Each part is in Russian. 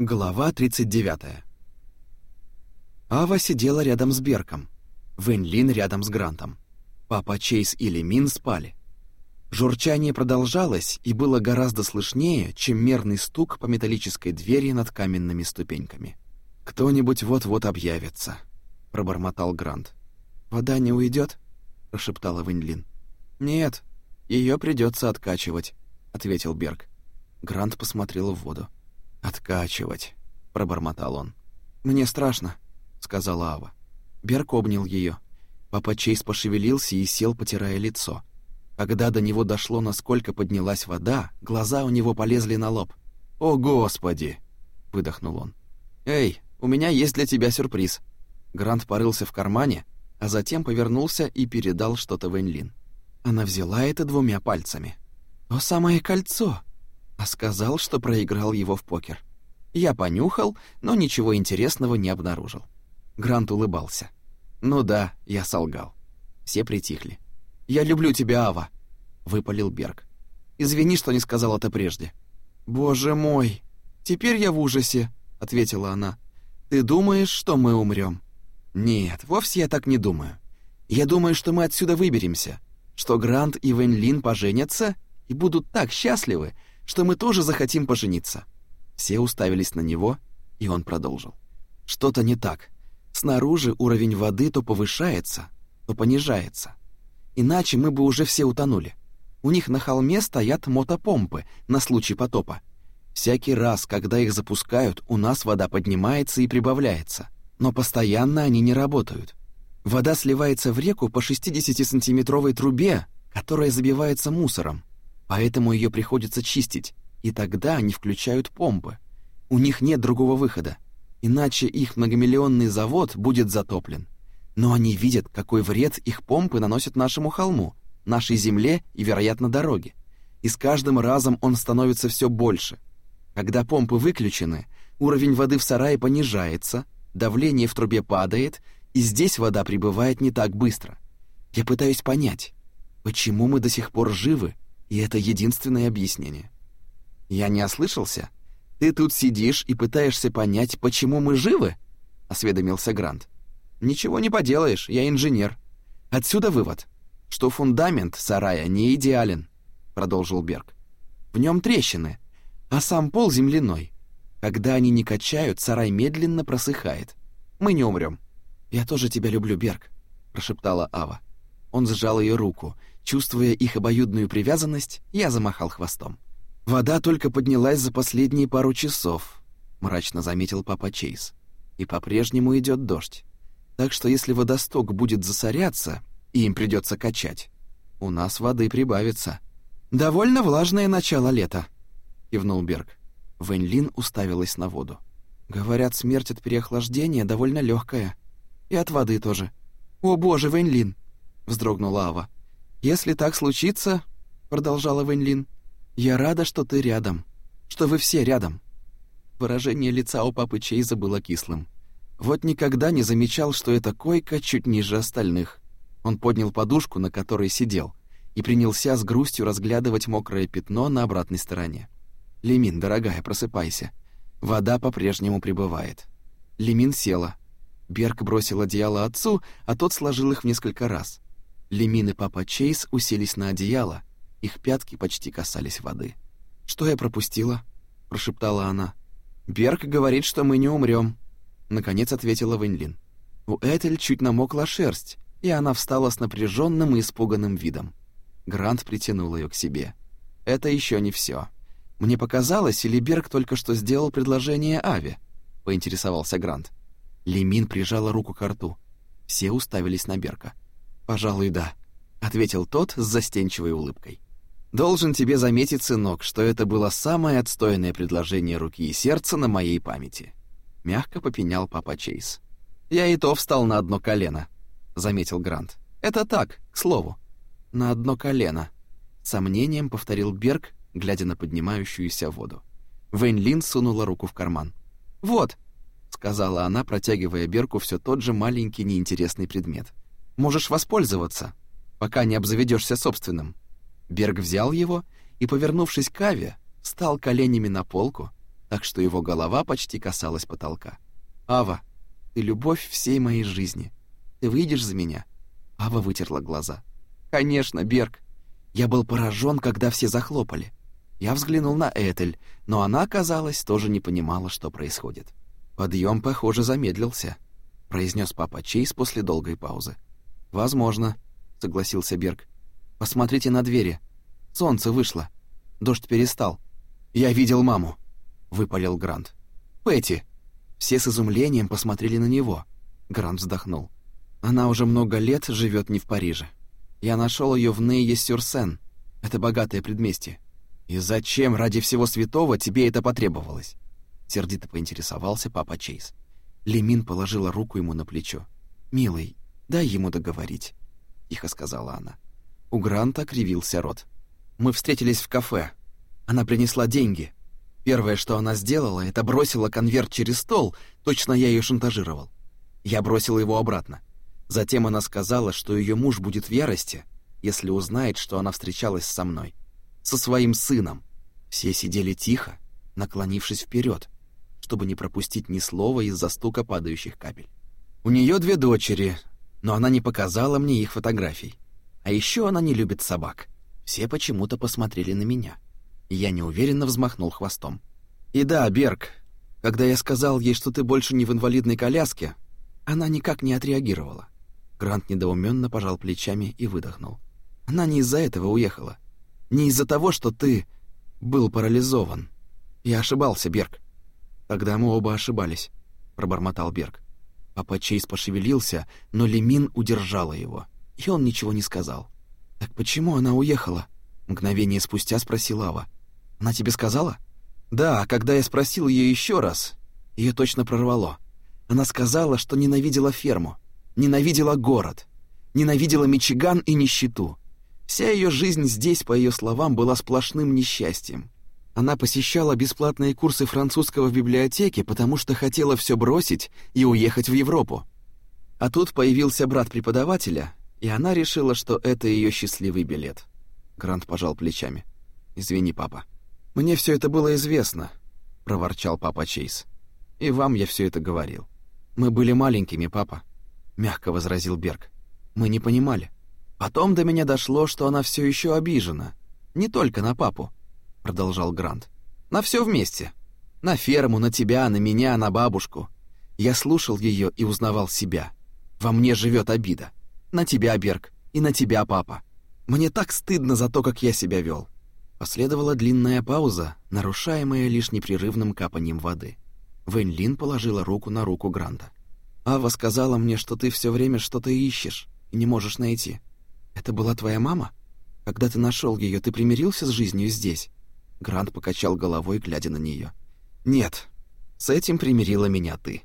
Глава 39. Ава сидела рядом с Берком, Вэнь рядом с Грантом. Папа Чейз и Лемин спали. Журчание продолжалось и было гораздо слышнее, чем мерный стук по металлической двери над каменными ступеньками. «Кто-нибудь вот-вот объявится», — пробормотал Грант. «Вода не уйдет? прошептала Вэнь «Нет, ее придется откачивать», — ответил Берг. Грант посмотрел в воду. «Откачивать», — пробормотал он. «Мне страшно», — сказала Ава. Берг обнял ее. Папа Чейз пошевелился и сел, потирая лицо. Когда до него дошло, насколько поднялась вода, глаза у него полезли на лоб. «О, Господи!» — выдохнул он. «Эй, у меня есть для тебя сюрприз». Грант порылся в кармане, а затем повернулся и передал что-то Вэньлин. Она взяла это двумя пальцами. «То самое кольцо!» а сказал, что проиграл его в покер. Я понюхал, но ничего интересного не обнаружил. Грант улыбался. «Ну да, я солгал». Все притихли. «Я люблю тебя, Ава», — выпалил Берг. «Извини, что не сказал это прежде». «Боже мой! Теперь я в ужасе», — ответила она. «Ты думаешь, что мы умрем?» «Нет, вовсе я так не думаю. Я думаю, что мы отсюда выберемся, что Грант и Вэнь поженятся и будут так счастливы, что мы тоже захотим пожениться». Все уставились на него, и он продолжил. «Что-то не так. Снаружи уровень воды то повышается, то понижается. Иначе мы бы уже все утонули. У них на холме стоят мотопомпы на случай потопа. Всякий раз, когда их запускают, у нас вода поднимается и прибавляется, но постоянно они не работают. Вода сливается в реку по 60-сантиметровой трубе, которая забивается мусором поэтому ее приходится чистить, и тогда они включают помпы. У них нет другого выхода, иначе их многомиллионный завод будет затоплен. Но они видят, какой вред их помпы наносят нашему холму, нашей земле и, вероятно, дороге. И с каждым разом он становится все больше. Когда помпы выключены, уровень воды в сарае понижается, давление в трубе падает, и здесь вода прибывает не так быстро. Я пытаюсь понять, почему мы до сих пор живы и это единственное объяснение. Я не ослышался? Ты тут сидишь и пытаешься понять, почему мы живы? осведомился Грант. Ничего не поделаешь, я инженер. Отсюда вывод, что фундамент сарая не идеален, продолжил Берг. В нем трещины, а сам пол земляной. Когда они не качают, сарай медленно просыхает. Мы не умрем. Я тоже тебя люблю, Берг, прошептала Ава. Он сжал ее руку, Чувствуя их обоюдную привязанность, я замахал хвостом. «Вода только поднялась за последние пару часов», — мрачно заметил папа Чейз. «И по-прежнему идет дождь. Так что если водосток будет засоряться, и им придется качать, у нас воды прибавится». «Довольно влажное начало лета», — кивнул Берг. Вэньлин уставилась на воду. «Говорят, смерть от переохлаждения довольно легкая. И от воды тоже». «О боже, Вэньлин!» — вздрогнула Ава. «Если так случится, — продолжала Вэньлин, — я рада, что ты рядом, что вы все рядом». Выражение лица у папы Чейза было кислым. Вот никогда не замечал, что эта койка чуть ниже остальных. Он поднял подушку, на которой сидел, и принялся с грустью разглядывать мокрое пятно на обратной стороне. «Лемин, дорогая, просыпайся. Вода по-прежнему прибывает». Лемин села. Берг бросил одеяло отцу, а тот сложил их в несколько раз. Лемин и папа Чейз уселись на одеяло, их пятки почти касались воды. «Что я пропустила?» — прошептала она. «Берг говорит, что мы не умрем», — наконец ответила Вэньлин. У Этель чуть намокла шерсть, и она встала с напряженным и испуганным видом. Грант притянул ее к себе. «Это еще не все. Мне показалось, или Берг только что сделал предложение Аве?» — поинтересовался Грант. Лемин прижала руку к рту. Все уставились на Берка. «Пожалуй, да», — ответил тот с застенчивой улыбкой. «Должен тебе заметить, сынок, что это было самое отстойное предложение руки и сердца на моей памяти», — мягко попенял папа Чейз. «Я и то встал на одно колено», — заметил Грант. «Это так, к слову». «На одно колено», — сомнением повторил Берг, глядя на поднимающуюся воду. Вэнь Лин сунула руку в карман. «Вот», — сказала она, протягивая Берку все тот же маленький неинтересный предмет — Можешь воспользоваться, пока не обзаведешься собственным». Берг взял его и, повернувшись к Аве, стал коленями на полку так что его голова почти касалась потолка. «Ава, ты любовь всей моей жизни. Ты выйдешь за меня?» Ава вытерла глаза. «Конечно, Берг. Я был поражен, когда все захлопали. Я взглянул на Этель, но она, казалось, тоже не понимала, что происходит. Подъем, похоже, замедлился», — произнес папа Чейз после долгой паузы. «Возможно», — согласился Берг. «Посмотрите на двери. Солнце вышло. Дождь перестал. Я видел маму», — выпалил Грант. «Пэти!» Все с изумлением посмотрели на него. Грант вздохнул. «Она уже много лет живет не в Париже. Я нашел ее в Нейе-Сюрсен. Это богатое предместье. И зачем ради всего святого тебе это потребовалось?» Сердито поинтересовался папа Чейз. Лемин положила руку ему на плечо. «Милый, дай ему договорить», — тихо сказала она. У Гранта кривился рот. «Мы встретились в кафе. Она принесла деньги. Первое, что она сделала, это бросила конверт через стол, точно я ее шантажировал. Я бросил его обратно. Затем она сказала, что ее муж будет в ярости, если узнает, что она встречалась со мной. Со своим сыном. Все сидели тихо, наклонившись вперед, чтобы не пропустить ни слова из-за стука падающих капель. У нее две дочери, но она не показала мне их фотографий. А еще она не любит собак. Все почему-то посмотрели на меня. Я неуверенно взмахнул хвостом. «И да, Берг, когда я сказал ей, что ты больше не в инвалидной коляске, она никак не отреагировала». Грант недоуменно пожал плечами и выдохнул. «Она не из-за этого уехала. Не из-за того, что ты был парализован. Я ошибался, Берг». «Тогда мы оба ошибались», — пробормотал Берг. Папа Чейз пошевелился, но Лемин удержала его, и он ничего не сказал. «Так почему она уехала?» Мгновение спустя спросила Ава. Она тебе сказала? Да, когда я спросил ее еще раз, ее точно прорвало. Она сказала, что ненавидела ферму, ненавидела город, ненавидела Мичиган и нищету. Вся ее жизнь здесь, по ее словам, была сплошным несчастьем. Она посещала бесплатные курсы французского в библиотеке, потому что хотела все бросить и уехать в Европу. А тут появился брат преподавателя, и она решила, что это ее счастливый билет. Грант пожал плечами. «Извини, папа». «Мне все это было известно», — проворчал папа Чейз. «И вам я все это говорил. Мы были маленькими, папа», — мягко возразил Берг. «Мы не понимали. Потом до меня дошло, что она все еще обижена. Не только на папу», — продолжал Грант. «На все вместе. На ферму, на тебя, на меня, на бабушку. Я слушал ее и узнавал себя. Во мне живет обида. На тебя, Берг, и на тебя, папа. Мне так стыдно за то, как я себя вел. Последовала длинная пауза, нарушаемая лишь непрерывным капанием воды. Вэнь Лин положила руку на руку Гранта. «Ава сказала мне, что ты все время что-то ищешь и не можешь найти. Это была твоя мама? Когда ты нашел ее, ты примирился с жизнью здесь?» Грант покачал головой, глядя на нее. «Нет, с этим примирила меня ты.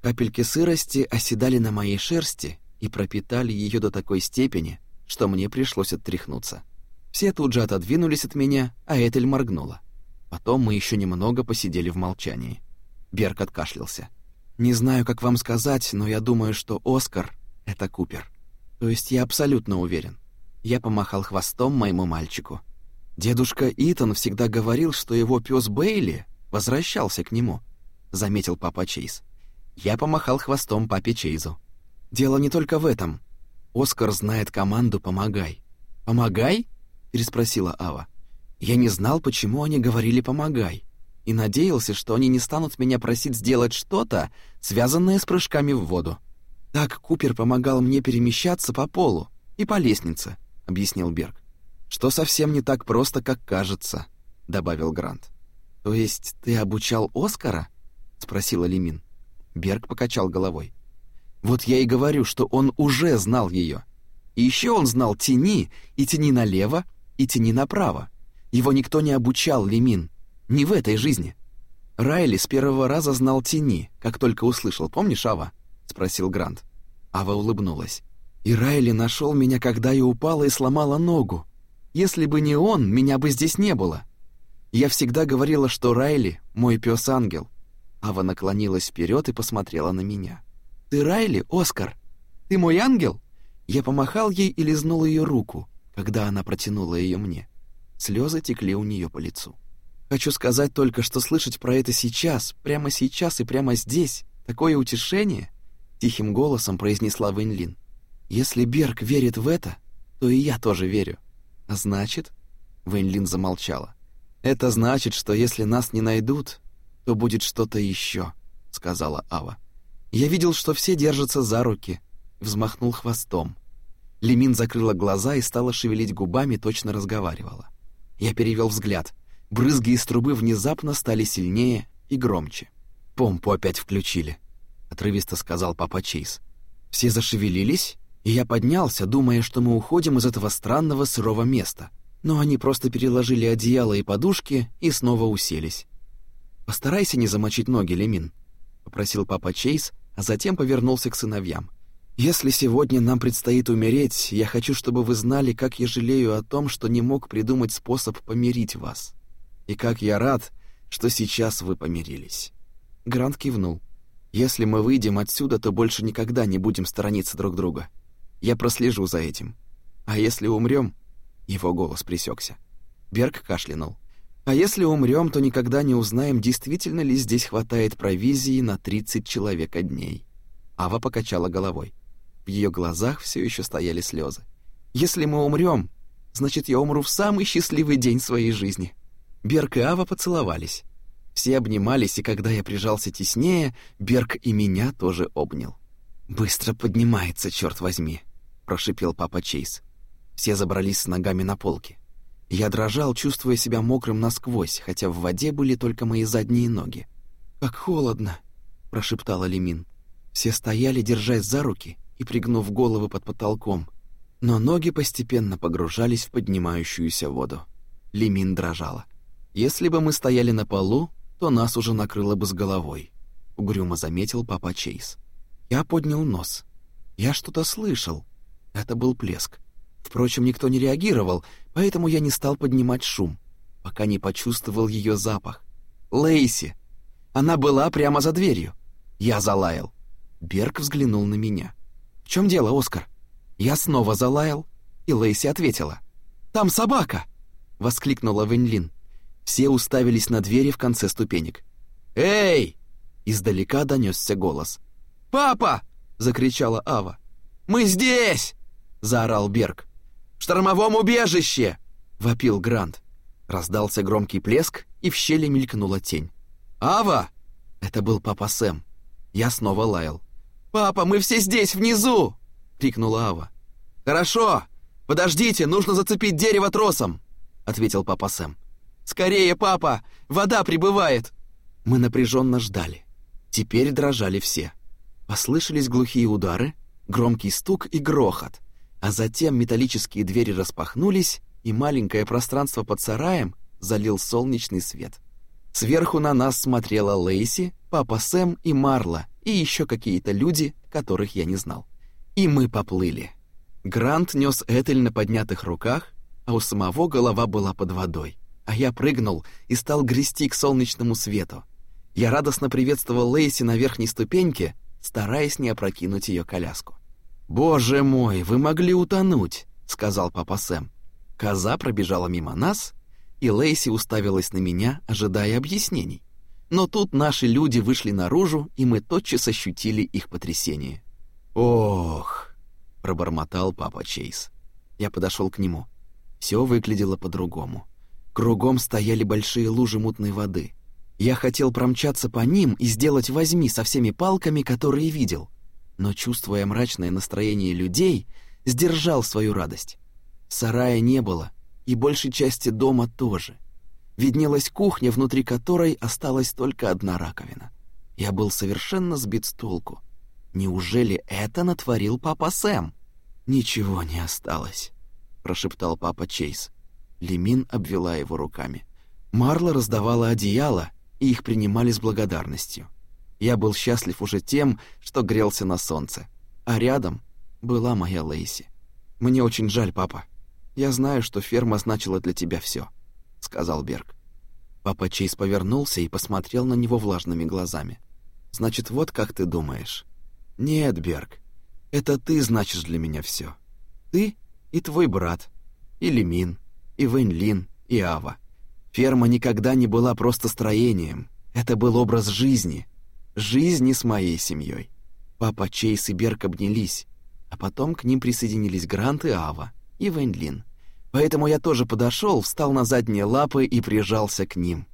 Капельки сырости оседали на моей шерсти и пропитали ее до такой степени, что мне пришлось оттряхнуться. Все тут же отодвинулись от меня, а Этель моргнула. Потом мы еще немного посидели в молчании. Берг откашлялся. «Не знаю, как вам сказать, но я думаю, что Оскар — это Купер. То есть я абсолютно уверен». Я помахал хвостом моему мальчику. «Дедушка Итан всегда говорил, что его пес Бейли возвращался к нему», — заметил папа Чейз. Я помахал хвостом папе Чейзу. «Дело не только в этом. Оскар знает команду «Помогай». «Помогай?» переспросила Ава. Я не знал, почему они говорили «помогай», и надеялся, что они не станут меня просить сделать что-то, связанное с прыжками в воду. Так Купер помогал мне перемещаться по полу и по лестнице, объяснил Берг. Что совсем не так просто, как кажется, добавил Грант. То есть ты обучал Оскара? спросила Лимин. Берг покачал головой. Вот я и говорю, что он уже знал ее. И еще он знал тени и тени налево, и тяни направо. Его никто не обучал, Лемин. Не в этой жизни. Райли с первого раза знал тени, как только услышал. Помнишь, Ава? Спросил Грант. Ава улыбнулась. И Райли нашел меня, когда я упала и сломала ногу. Если бы не он, меня бы здесь не было. Я всегда говорила, что Райли — мой пес ангел Ава наклонилась вперед и посмотрела на меня. «Ты Райли, Оскар? Ты мой ангел?» Я помахал ей и лизнул ее руку когда она протянула ее мне. Слезы текли у нее по лицу. Хочу сказать только, что слышать про это сейчас, прямо сейчас и прямо здесь, такое утешение, тихим голосом произнесла Вэньлин. Если Берг верит в это, то и я тоже верю. А значит, Вэньлин замолчала. Это значит, что если нас не найдут, то будет что-то еще, сказала Ава. Я видел, что все держатся за руки, взмахнул хвостом. Лимин закрыла глаза и стала шевелить губами, точно разговаривала. Я перевел взгляд. Брызги из трубы внезапно стали сильнее и громче. «Помпу опять включили», — отрывисто сказал папа Чейз. Все зашевелились, и я поднялся, думая, что мы уходим из этого странного сырого места. Но они просто переложили одеяло и подушки и снова уселись. «Постарайся не замочить ноги, Лемин», — попросил папа Чейз, а затем повернулся к сыновьям. «Если сегодня нам предстоит умереть, я хочу, чтобы вы знали, как я жалею о том, что не мог придумать способ помирить вас. И как я рад, что сейчас вы помирились». Грант кивнул. «Если мы выйдем отсюда, то больше никогда не будем сторониться друг друга. Я прослежу за этим. А если умрем? Его голос пресекся. Берг кашлянул. «А если умрем, то никогда не узнаем, действительно ли здесь хватает провизии на 30 человека дней». Ава покачала головой. В ее глазах все еще стояли слезы. «Если мы умрем, значит, я умру в самый счастливый день своей жизни». Берг и Ава поцеловались. Все обнимались, и когда я прижался теснее, Берг и меня тоже обнял. «Быстро поднимается, черт возьми», — прошипел папа Чейз. Все забрались с ногами на полке. Я дрожал, чувствуя себя мокрым насквозь, хотя в воде были только мои задние ноги. «Как холодно!» — прошептала Лемин. Все стояли, держась за руки, и пригнув головы под потолком, но ноги постепенно погружались в поднимающуюся воду. Лимин дрожала. «Если бы мы стояли на полу, то нас уже накрыло бы с головой», — угрюмо заметил папа Чейз. Я поднял нос. Я что-то слышал. Это был плеск. Впрочем, никто не реагировал, поэтому я не стал поднимать шум, пока не почувствовал ее запах. Лейси! Она была прямо за дверью. Я залаял. Берг взглянул на меня. «В чем дело, Оскар?» Я снова залаял, и Лейси ответила. «Там собака!» — воскликнула Венлин. Все уставились на двери в конце ступенек. «Эй!» — издалека донесся голос. «Папа!» — закричала Ава. «Мы здесь!» — заорал Берг. «В штормовом убежище!» — вопил Грант. Раздался громкий плеск, и в щели мелькнула тень. «Ава!» — это был папа Сэм. Я снова лаял. «Папа, мы все здесь, внизу!» — крикнула Ава. «Хорошо! Подождите, нужно зацепить дерево тросом!» — ответил папа Сэм. «Скорее, папа! Вода прибывает!» Мы напряженно ждали. Теперь дрожали все. Послышались глухие удары, громкий стук и грохот, а затем металлические двери распахнулись, и маленькое пространство под сараем залил солнечный свет. Сверху на нас смотрела Лейси, папа Сэм и Марла, и еще какие-то люди, которых я не знал. И мы поплыли. Грант нес Этель на поднятых руках, а у самого голова была под водой. А я прыгнул и стал грести к солнечному свету. Я радостно приветствовал Лейси на верхней ступеньке, стараясь не опрокинуть ее коляску. «Боже мой, вы могли утонуть», — сказал папа Сэм. Коза пробежала мимо нас, и Лейси уставилась на меня, ожидая объяснений. Но тут наши люди вышли наружу, и мы тотчас ощутили их потрясение. «Ох!» — пробормотал папа Чейз. Я подошел к нему. Все выглядело по-другому. Кругом стояли большие лужи мутной воды. Я хотел промчаться по ним и сделать возьми со всеми палками, которые видел. Но, чувствуя мрачное настроение людей, сдержал свою радость. Сарая не было, и большей части дома тоже виднелась кухня, внутри которой осталась только одна раковина. Я был совершенно сбит с толку. Неужели это натворил папа Сэм? Ничего не осталось, прошептал папа Чейз. Лемин обвела его руками. Марла раздавала одеяло, и их принимали с благодарностью. Я был счастлив уже тем, что грелся на солнце, а рядом была моя Лейси. Мне очень жаль, папа. Я знаю, что ферма значила для тебя все сказал Берг. Папа Чейз повернулся и посмотрел на него влажными глазами. Значит, вот как ты думаешь? Нет, Берг. Это ты значишь для меня все. Ты и твой брат, и Лимин, и Вэньлин, и Ава. Ферма никогда не была просто строением. Это был образ жизни. Жизни с моей семьей. Папа Чейз и Берк обнялись, а потом к ним присоединились Грант и Ава, и Вэньлин. Поэтому я тоже подошел, встал на задние лапы и прижался к ним.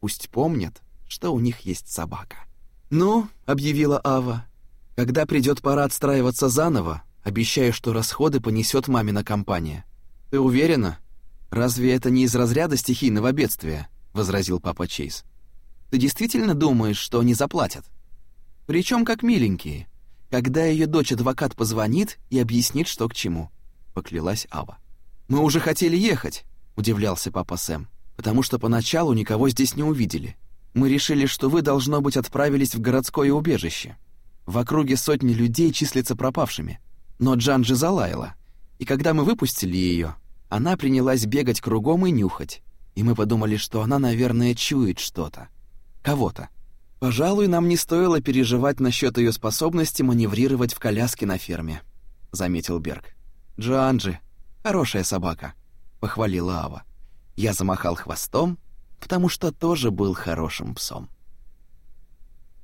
Пусть помнят, что у них есть собака. «Ну», — объявила Ава, — «когда придет пора отстраиваться заново, обещаю, что расходы понесет мамина компания. Ты уверена?» «Разве это не из разряда стихийного бедствия?» — возразил папа Чейз. «Ты действительно думаешь, что они заплатят?» «Причем как миленькие, когда ее дочь-адвокат позвонит и объяснит, что к чему», — поклялась Ава. «Мы уже хотели ехать», — удивлялся папа Сэм, «потому что поначалу никого здесь не увидели. Мы решили, что вы, должно быть, отправились в городское убежище. В округе сотни людей числятся пропавшими. Но Джанджи залаяла, и когда мы выпустили ее, она принялась бегать кругом и нюхать, и мы подумали, что она, наверное, чует что-то. Кого-то. Пожалуй, нам не стоило переживать насчет ее способности маневрировать в коляске на ферме, заметил Берг. Джанджи, хорошая собака, похвалила Ава. Я замахал хвостом, потому что тоже был хорошим псом.